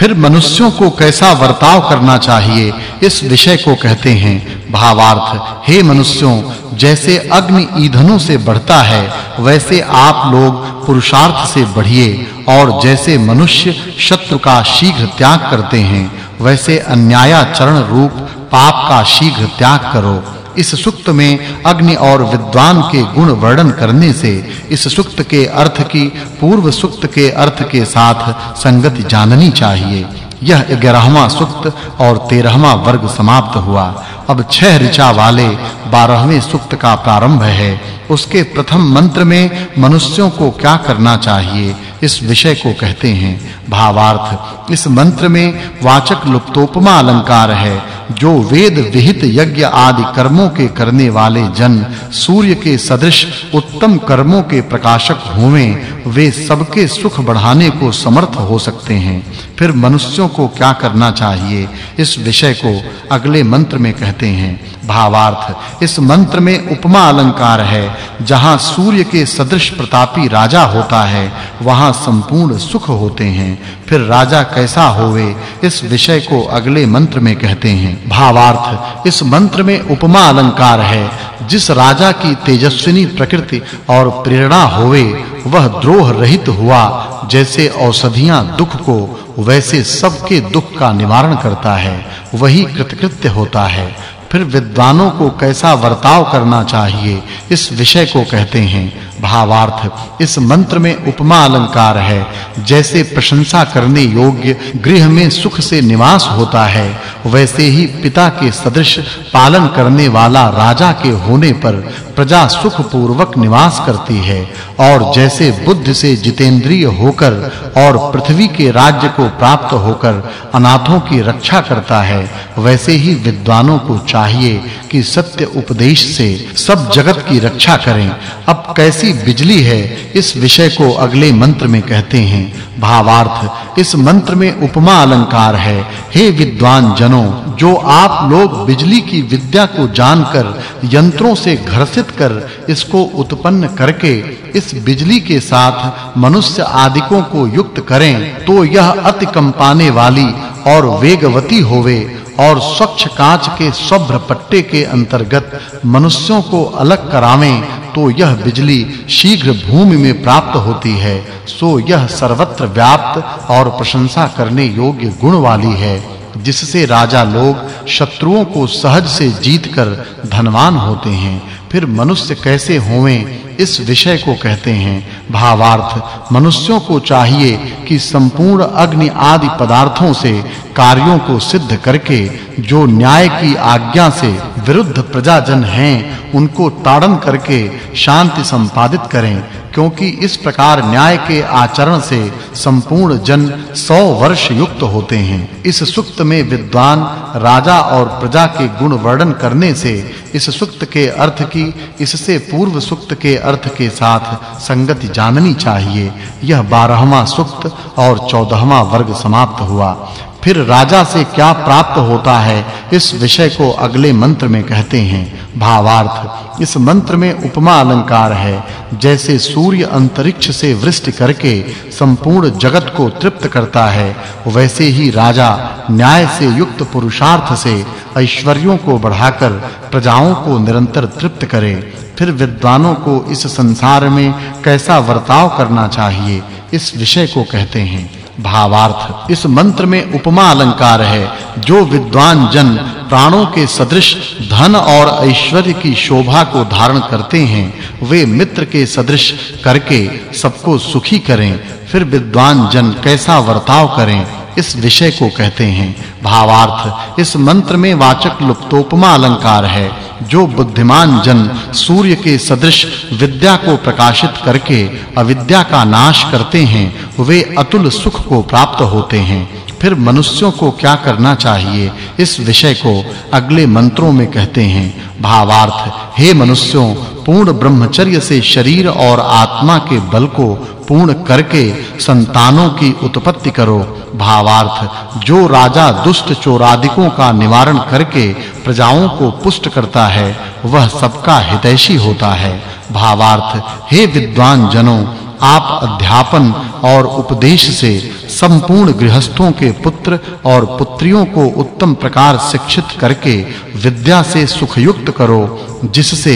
फिर मनुष्यों को कैसा वर्ताव करना चाहिए, इस विषय को कहते हैं भावार्थ। हे मनुष्यों, जैसे अग्नि ईंधनों से बढ़ता है, वैसे आप लोग पुरुषार्थ से बढ़िए, और जैसे मनुष्य शत्रु का शीघ्र त्याग करते हैं, वैसे अन्यायाचरण रूप पाप का शीघ्र त्याग करो। इस सुक्त में अग्नि और विद्वान के गुण वर्णन करने से इस सुक्त के अर्थ की, पूर्व सुक्त के अर्थ के साथ संगति जाननी चाहिए। यह 11वां सुक्त और 13वां वर्ग समाप्त हुआ। अब छह ऋचा वाले 12वें सुक्त का प्रारंभ है। उसके प्रथम मंत्र में मनुष्यों को क्या करना चाहिए? इस विषय को कहते हैं। भावार्थ, इस मंत्र में वाचक् लुप्तोपमा अलंकार है, जो वेद विहित यज्ञ आदि कर्मों के करने वाले जन, सूर्य के सदृश उत्तम कर्मों के प्रकाशक होवें वे सबके सुख बढ़ाने को समर्थ हो सकते हैं। फिर मनुष्यों को क्या करना चाहिए? इस विषय को अगले मंत्र में कहते हैं। भावार्थ, इस मंत्र में उपमा अलंकार है। जहाँ सूर्य के सदृश प्रतापी राजा होता है, वहाँ संपूर्ण सुख होते हैं। फिर राजा कैसा होवे? इस विषय को अगले मंत्र में कहते हैं। भावार्थ, इस मंत्र में उपमा अलंकार है। जिस राजा की तेजस्विनी प्रकृति और प्रेरणा होवे वह द्रोह रहित हुआ, जैसे औषधियाँ दुख को, वैसे सबके दुख का निवारण करता है, वही कृतकृत्य होता है। फिर विद्वानों को कैसा वर्ताव करना चाहिए, इस विषय को कहते हैं। भावार्थ। इस मंत्र में उपमा अलंकार है। जैसे प्रशंसा करने योग्य गृह में सुख से निवास होता है, वैसे ही पिता के सदृश पालन करने वाला राजा के होने पर प्रजा सुख पूर्वक निवास करती है। और जैसे बुद्ध से जितेंद्रिय होकर और पृथ्वी के राज्य को प्राप्त होकर अनाथों की रक्षा करता है, वैसे ही विद्वानों को चाहिए कि सत्य उपदेश से सब जगत की रक्षा करें। अब कैसी बिजली है, इस विषय को अगले मंत्र में कहते हैं। भावार्थ, इस मंत्र में उपमा अलंकार है। हे विद्वान जनों, जो आप लोग बिजली की विद्या को जानकर, यंत्रों से घर्षित कर, इसको उत्पन्न करके, इस बिजली के साथ मनुष्य आदिकों को युक्त करें तो यह अति कंपाने वाली और वेगवती होवे और स्वच्छ कांच के शुभ्र पट्टे के अंतर्गत मनुष्यों को अलग करावें तो यह बिजली शीघ्र भूमि में प्राप्त होती है, सो यह सर्वत्र व्याप्त और प्रशंसा करने योग्य गुण वाली है, जिससे राजा लोग शत्रुओं को सहज से जीतकर धनवान होते हैं। फिर मनुष्य कैसे होवें, इस विषय को कहते हैं। भावार्थ, मनुष्यों को चाहिए कि संपूर्ण अग्नि आदि पदार्थों से, कार्यों को सिद्ध करके, जो न्याय की आज्ञा से विरुद्ध प्रजाजन हैं, उनको ताड़न करके शांति संपादित करें। क्योंकि इस प्रकार न्याय के आचरण से संपूर्ण जन 100 वर्ष युक्त होते हैं। इस सुक्त में विद्वान, राजा और प्रजा के गुण वर्णन करने से इस सुक्त के अर्थ की, इससे पूर्व सुक्त के अर्थ के साथ संगति जाननी चाहिए। यह 12वां सुक्त और 14वां वर्ग समाप्त हुआ। फिर राजा से क्या प्राप्त होता है, इस विषय को अगले मंत्र में कहते हैं। भावार्थ, इस मंत्र में उपमा अलंकार है, जैसे सूर्य अंतरिक्ष से वृष्टि करके संपूर्ण जगत को तृप्त करता है, वैसे ही राजा न्याय से युक्त पुरुषार्थ से ऐश्वर्यों को बढ़ाकर प्रजाओं को निरंतर तृप्त करे। फिर विद्वानों को इस संसार में कैसा वर्ताव करना चाहिए, इस विषय को कहते हैं। भावार्थ। इस मंत्र में उपमा अलंकार है, जो विद्वान जन प्राणों के सदृश धन और ऐश्वर्य की शोभा को धारण करते हैं, वे मित्र के सदृश करके सबको सुखी करें। फिर विद्वान जन कैसा वर्ताव करें, इस विषय को कहते हैं भावार्थ। इस मंत्र में वाचक् लुप्तोपमा अलंकार है, जो बुद्धिमान जन सूर्य के सदृश विद्या को प्रकाशित करके अविद्या का नाश करते हैं वे अतुल सुख को प्राप्त होते हैं। फिर मनुष्यों को क्या करना चाहिए? इस विषय को अगले मंत्रों में कहते हैं। भावार्थ, हे मनुष्यों, पूर्ण ब्रह्मचर्य से शरीर और आत्मा के बल को पूर्ण करके संतानों की उत्पत्ति करो। भावार्थ, जो राजा दुष्ट चोरादिकों का निवारण करके प्रजाओं को पुष्ट करता है, वह सबका हितैषी होता है। भावार्थ, हे विद्वान जनों आप अध्यापन और उपदेश से संपूर्ण गृहस्थों के पुत्र और पुत्रियों को उत्तम प्रकार शिक्षित करके विद्या से सुखयुक्त करो, जिससे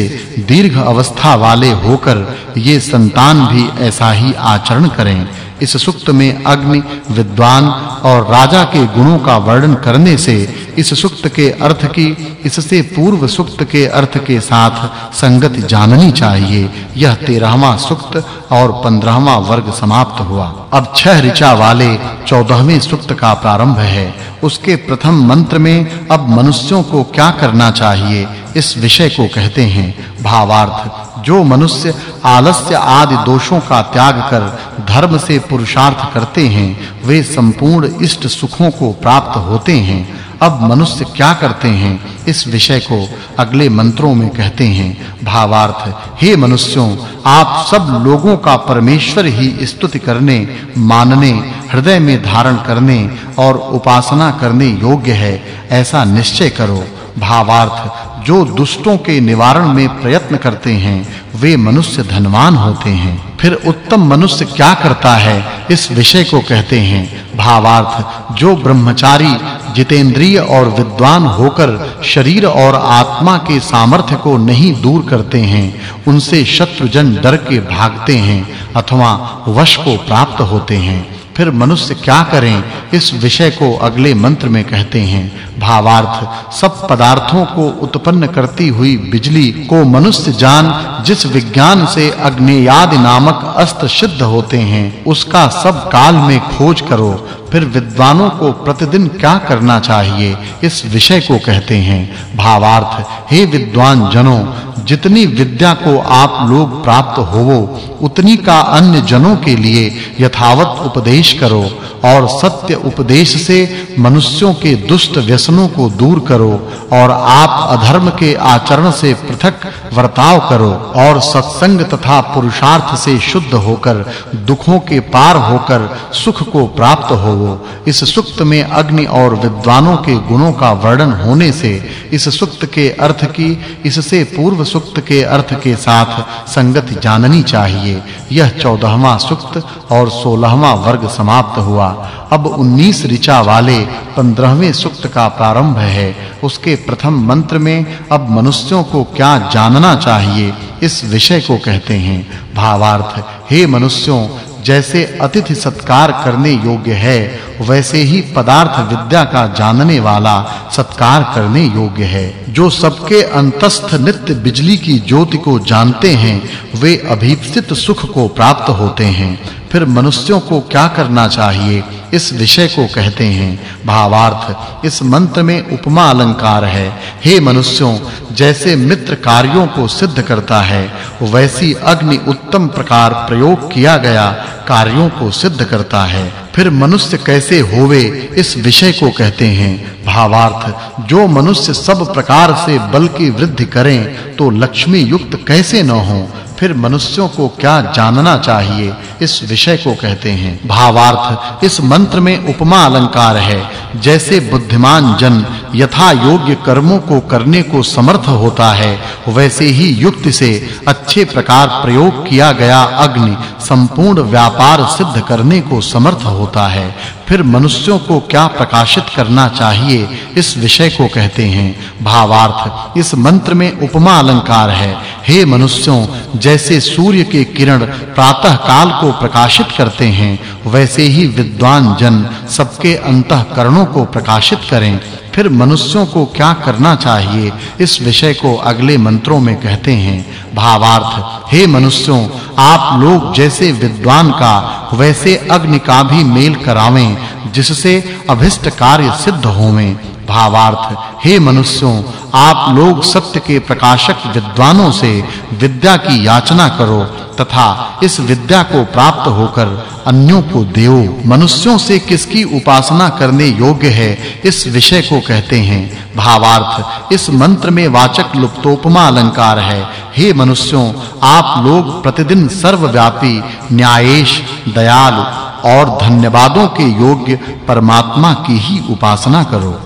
दीर्घ अवस्था वाले होकर ये संतान भी ऐसा ही आचरण करें। इस सुक्त में अग्नि, विद्वान और राजा के गुणों का वर्णन करने से इस सुक्त के अर्थ की, इससे पूर्व सुक्त के अर्थ के साथ संगति जाननी चाहिए। यह 13वां सुक्त और 15वां वर्ग समाप्त हुआ। अब छह ऋचा वाले 14वें सुक्त का प्रारंभ है। उसके प्रथम मंत्र में अब मनुष्यों को क्या करना चाहिए, इस विषय को कहते हैं। भावार्थ जो मनुष्य आलस्य आदि दोषों का त्याग कर धर्म से पुरुषार्थ करते हैं, वे संपूर्ण इष्ट सुखों को प्राप्त होते हैं। अब मनुष्य क्या करते हैं? इस विषय को अगले मंत्रों में कहते हैं। भावार्थ, हे मनुष्यों, आप सब लोगों का परमेश्वर ही स्तुति करने, मानने, हृदय में धारण करने और उपासना करने योग्य है। ऐसा निश्चय करो। भावार्थ जो दुष्टों के निवारण में प्रयत्न करते हैं, वे मनुष्य धनवान होते हैं। फिर उत्तम मनुष्य क्या करता है? इस विषय को कहते हैं। भावार्थ, जो ब्रह्मचारी, जितेंद्रिय और विद्वान होकर शरीर और आत्मा के सामर्थ्य को नहीं दूर करते हैं, उनसे शत्रुजन डर के भागते हैं अथवा वश को प्राप्त होते हैं। फिर मनुष्य क्या करें? इस विषय को अगले मंत्र में कहते हैं। भावार्थ, सब पदार्थों को उत्पन्न करती हुई बिजली को मनुष्य जान, जिस विज्ञान से अग्नेयादि नामक अस्त्र सिद्ध होते हैं, उसका सब काल में खोज करो। फिर विद्वानों को प्रतिदिन क्या करना चाहिए? इस विषय को कहते हैं। भावार्थ, हे विद्वान जनों जितनी विद्या को आप लोग प्राप्त होवो, उतनी का अन्य जनों के लिए यथावत उपदेश करो और सत्य उपदेश से मनुष्यों के दुष्ट व्यसनों को दूर करो और आप अधर्म के आचरण से पृथक वर्ताव करो और सत्संग तथा पुरुषार्थ से शुद्ध होकर, दुखों के पार होकर, सुख को प्राप्त होवो। इस सुक्त में अग्नि और विद्वानों के गुणों का वर्णन होने से, इस सुक्त के अर्थ की, इससे पूर्व सुक्त के अर्थ के साथ संगति जाननी चाहिए। यह 14वां सुक्त और 16वां वर्ग समाप्त हुआ। अब 19 ऋचा वाले 15वें सुक्त का प्रारंभ है। उसके प्रथम मंत्र में अब मनुष्यों को क्या जानना चाहिए, इस विषय को कहते हैं। भावार्थ, हे मनुष्यों, जैसे अतिथि सत्कार करने योग्य है, वैसे ही पदार्थ विद्या का जानने वाला सत्कार करने योग्य है। जो सबके अंतस्थ नित्य बिजली की ज्योति को जानते हैं, वे अभीप्सित सुख को प्राप्त होते हैं। फिर मनुष्यों को क्या करना चाहिए? इस विषय को कहते हैं भावार्थ। इस मंत्र में उपमा अलंकार है। हे मनुष्यों, जैसे मित्र कार्यों को सिद्ध करता है, वैसी अग्नि उत्तम प्रकार प्रयोग किया गया कार्यों को सिद्ध करता है। फिर मनुष्य कैसे होवे, इस विषय को कहते हैं भावार्थ। जो मनुष्य सब प्रकार से बल की वृद्धि करें तो लक्ष्मी युक्त कैसे न हो? फिर मनुष्यों को क्या जानना चाहिए? इस विषय को कहते हैं। भावार्थ, इस मंत्र में उपमा अलंकार है। जैसे बुद्धिमान जन यथा योग्य कर्मों को करने को समर्थ होता है, वैसे ही युक्ति से अच्छे प्रकार प्रयोग किया गया अग्नि संपूर्ण व्यापार सिद्ध करने को समर्थ होता है। फिर मनुष्यों को क्या प्रकाशित करना चाहिए? इस विषय को कहते हैं। भावार्थ, इस मंत्र में उपमा अलंकार है। हे मनुष्यों जैसे सूर्य के किरण प्रातः काल को प्रकाशित करते हैं, वैसे ही विद्वान जन सबके अंतःकरणों को प्रकाशित करें। फिर मनुष्यों को क्या करना चाहिए, इस विषय को अगले मंत्रों में कहते हैं। भावार्थ, हे मनुष्यों, आप लोग जैसे विद्वान का, वैसे अग्नि का भी मेल करावें, जिससे अभिष्ट कार्य सिद्ध होवें। भावार्थ, हे मनुष्यों, आप लोग सत्य के प्रकाशक विद्वानों से विद्या की याचना करो तथा इस विद्या को प्राप्त होकर अन्यों को देओ। मनुष्यों से किसकी उपासना करने योग्य है, इस विषय को कहते हैं भावार्थ। इस मंत्र में वाचक् लुप्तोपमा अलंकार है। हे मनुष्यों, आप लोग प्रतिदिन सर्वव्यापी न्यायेश, दयालु और धन्यवादों के योग्य परमात्मा की ही उपासना करो।